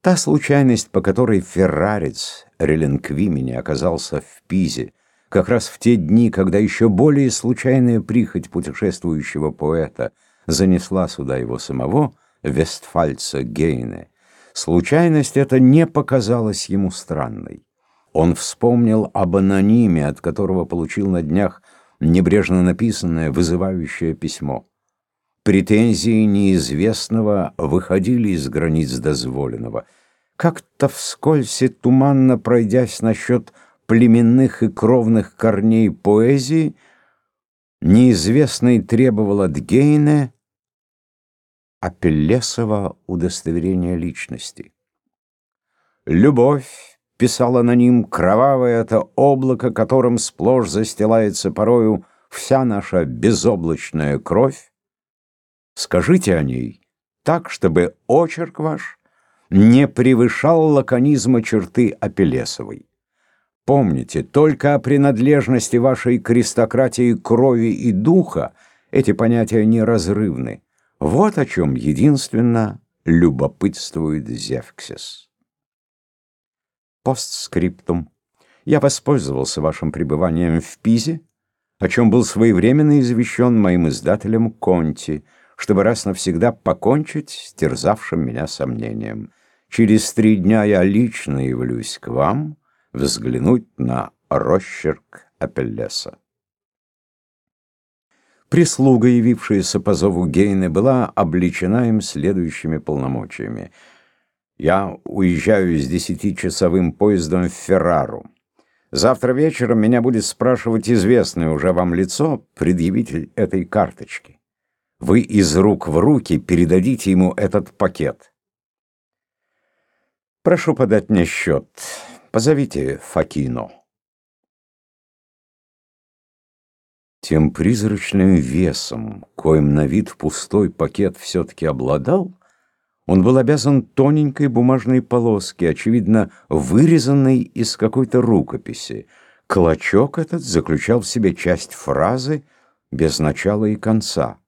Та случайность, по которой феррарец Реленквимени оказался в Пизе, как раз в те дни, когда еще более случайная прихоть путешествующего поэта занесла сюда его самого, вестфальца Гейне, случайность эта не показалась ему странной. Он вспомнил об анониме, от которого получил на днях небрежно написанное, вызывающее письмо. Претензии неизвестного выходили из границ дозволенного. Как-то вскользь и туманно пройдясь насчет племенных и кровных корней поэзии, неизвестный требовал от Гейне Апеллесова удостоверения личности. «Любовь», — писал аноним, — «кровавое это облако, которым сплошь застилается порою вся наша безоблачная кровь, Скажите о ней так, чтобы очерк ваш не превышал лаконизма черты Апеллесовой. Помните, только о принадлежности вашей к аристократии крови и духа эти понятия неразрывны. Вот о чем единственно любопытствует Зевксис. Постскриптум. Я воспользовался вашим пребыванием в Пизе, о чем был своевременно извещен моим издателем Конти, чтобы раз навсегда покончить с терзавшим меня сомнением. Через три дня я лично явлюсь к вам взглянуть на росчерк Апеллеса. Прислуга, явившаяся по зову Гейны, была обличена им следующими полномочиями. «Я уезжаю с десятичасовым поездом в Феррару. Завтра вечером меня будет спрашивать известное уже вам лицо, предъявитель этой карточки вы из рук в руки передадите ему этот пакет. Прошу подать мне счет. Позовите Факино. Тем призрачным весом, коим на вид пустой пакет все-таки обладал, он был обязан тоненькой бумажной полоске, очевидно, вырезанной из какой-то рукописи. Клочок этот заключал в себе часть фразы без начала и конца.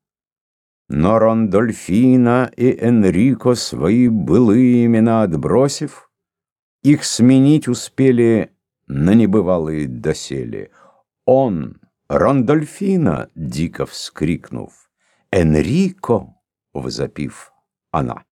Но Рондольфина и Энрико свои былые имена отбросив, их сменить успели на небывалые доселе. Он, Рондольфина, дико вскрикнув, Энрико, возопив она.